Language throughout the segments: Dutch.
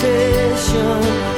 Temptation,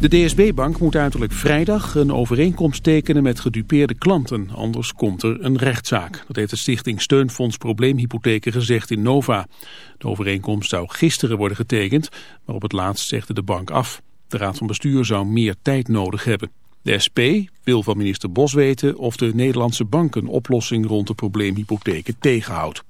De DSB-bank moet uiterlijk vrijdag een overeenkomst tekenen met gedupeerde klanten. Anders komt er een rechtszaak. Dat heeft de stichting Steunfonds Probleemhypotheken gezegd in Nova. De overeenkomst zou gisteren worden getekend, maar op het laatst zegde de bank af. De raad van bestuur zou meer tijd nodig hebben. De SP wil van minister Bos weten of de Nederlandse bank een oplossing rond de probleemhypotheken tegenhoudt.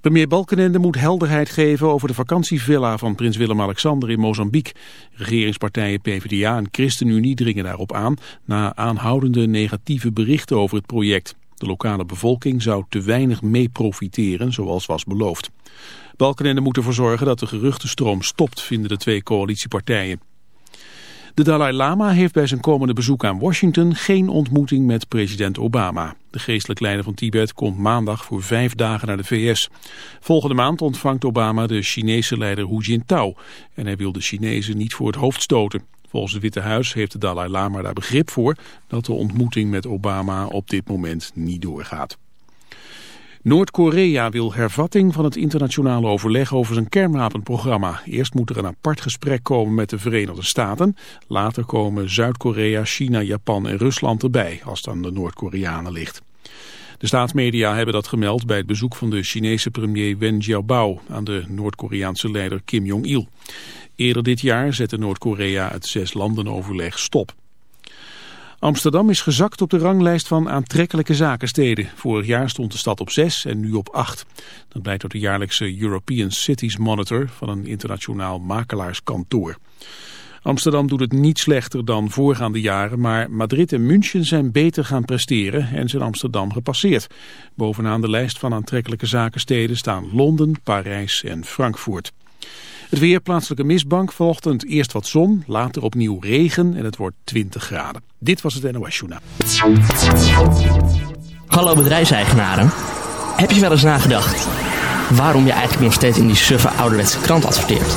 Premier Balkenende moet helderheid geven over de vakantievilla van prins Willem-Alexander in Mozambique. Regeringspartijen PvdA en ChristenUnie dringen daarop aan na aanhoudende negatieve berichten over het project. De lokale bevolking zou te weinig mee profiteren, zoals was beloofd. Balkenende moet ervoor zorgen dat de geruchtenstroom stopt, vinden de twee coalitiepartijen. De Dalai Lama heeft bij zijn komende bezoek aan Washington geen ontmoeting met president Obama. De geestelijk leider van Tibet komt maandag voor vijf dagen naar de VS. Volgende maand ontvangt Obama de Chinese leider Hu Jintao. En hij wil de Chinezen niet voor het hoofd stoten. Volgens het Witte Huis heeft de Dalai Lama daar begrip voor dat de ontmoeting met Obama op dit moment niet doorgaat. Noord-Korea wil hervatting van het internationale overleg over zijn kernwapenprogramma. Eerst moet er een apart gesprek komen met de Verenigde Staten. Later komen Zuid-Korea, China, Japan en Rusland erbij, als het aan de Noord-Koreanen ligt. De staatsmedia hebben dat gemeld bij het bezoek van de Chinese premier Wen Jiabao aan de Noord-Koreaanse leider Kim Jong-il. Eerder dit jaar zette Noord-Korea het zes-landen-overleg stop. Amsterdam is gezakt op de ranglijst van aantrekkelijke zakensteden. Vorig jaar stond de stad op 6 en nu op 8. Dat blijkt uit de jaarlijkse European Cities Monitor van een internationaal makelaarskantoor. Amsterdam doet het niet slechter dan voorgaande jaren, maar Madrid en München zijn beter gaan presteren en zijn Amsterdam gepasseerd. Bovenaan de lijst van aantrekkelijke zakensteden staan Londen, Parijs en Frankfurt. Het weer, plaatselijke mistbank, vanochtend eerst wat zon, later opnieuw regen en het wordt 20 graden. Dit was het NOS Journaal. Hallo bedrijfseigenaren. Heb je wel eens nagedacht waarom je eigenlijk nog steeds in die suffe ouderwetse krant adverteert?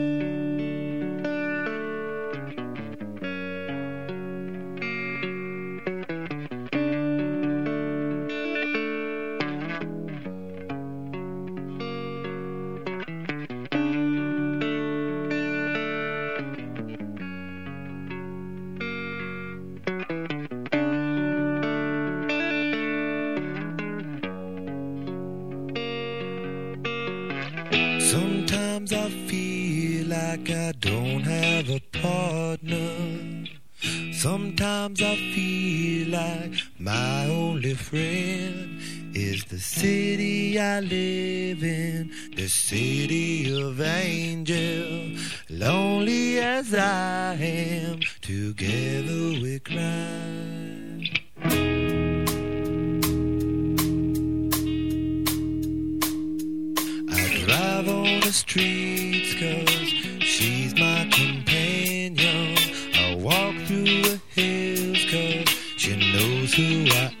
Streets cause she's my companion. I walk through the hills cause she knows who I am.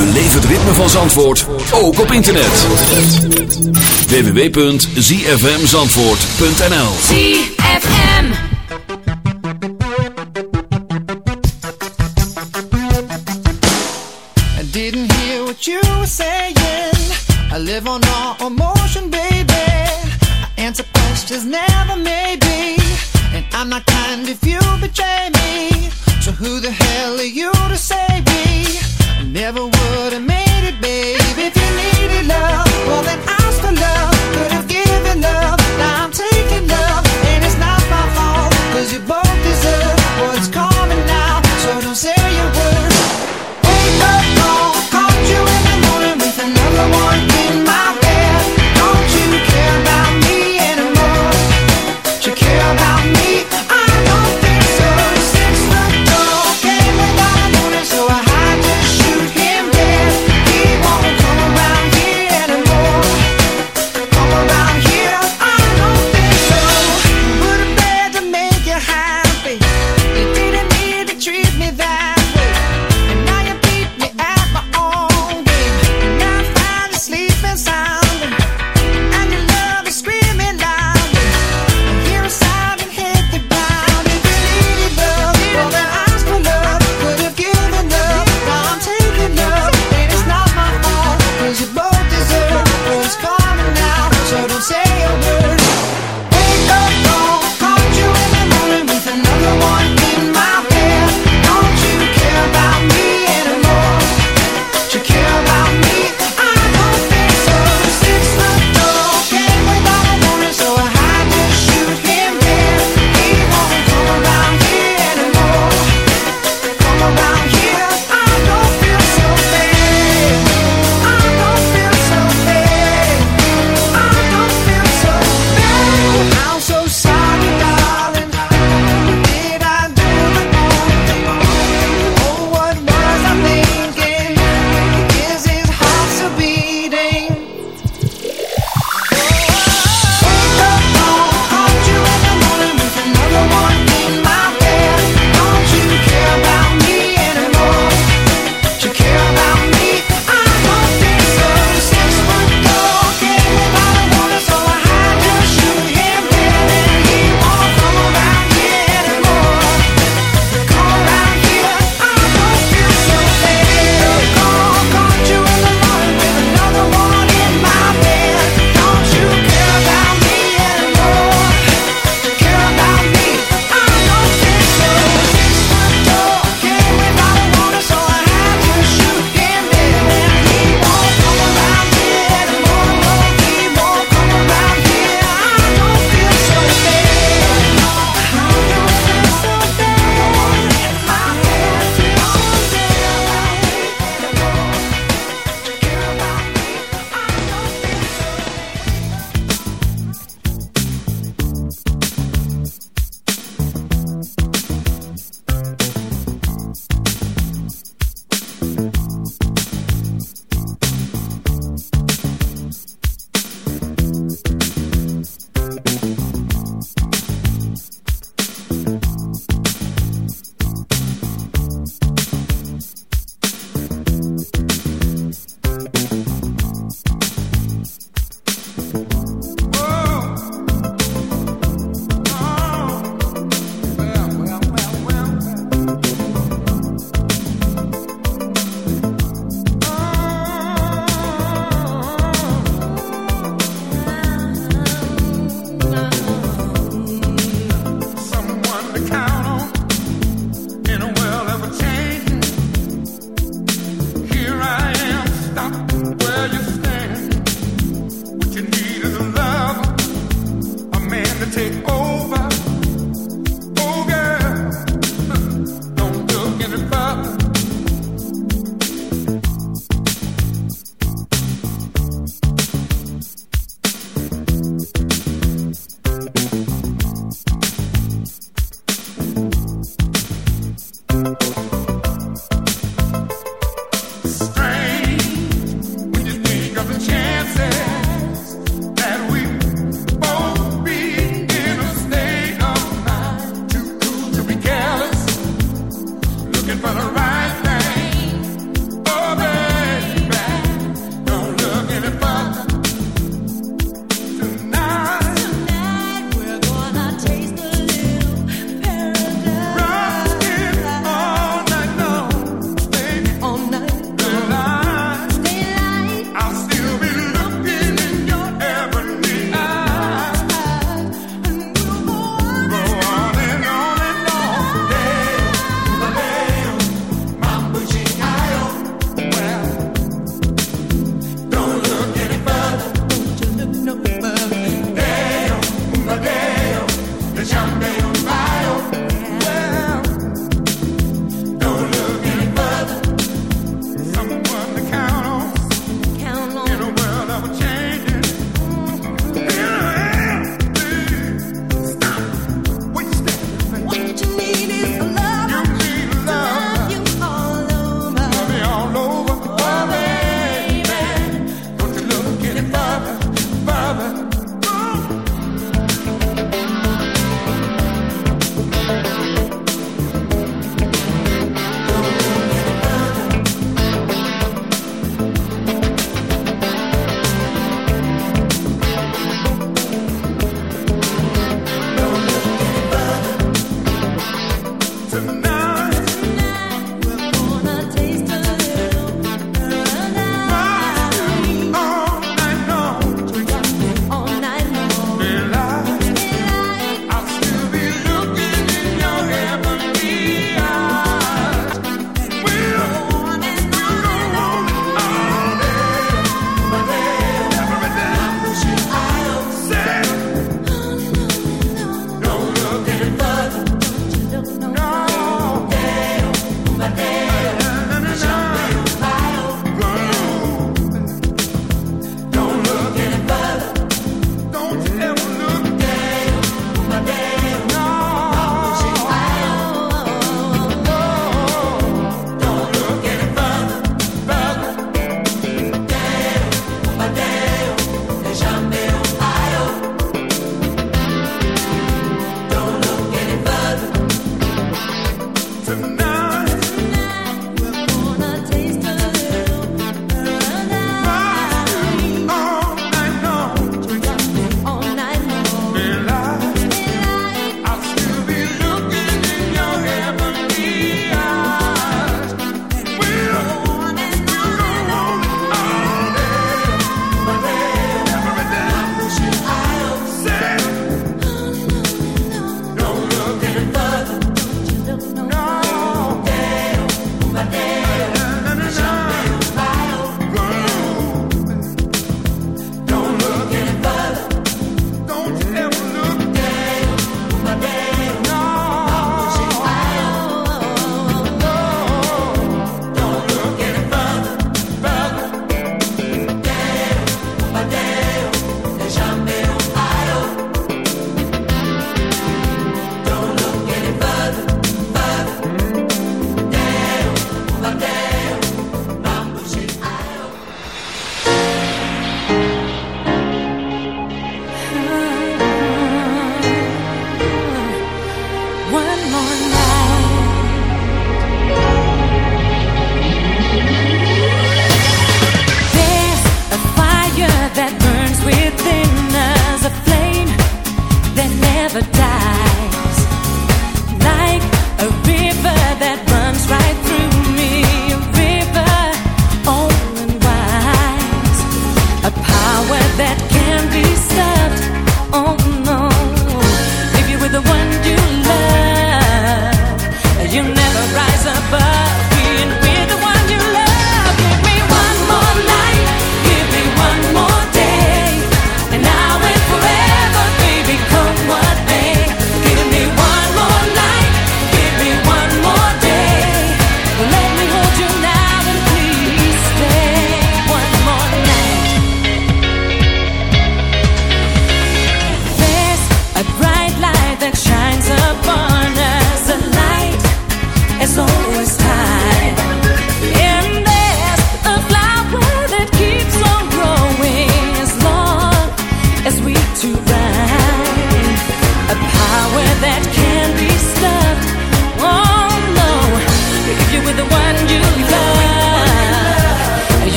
Beleef het ritme van Zandvoort, ook op internet. www.zfmzandvoort.nl ZFM. I didn't hear what you were saying. I live on all emotion, baby. I answer questions, never maybe. And I'm not kind if you betray me. So who the hell are you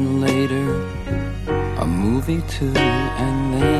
later a movie too, and then.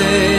day.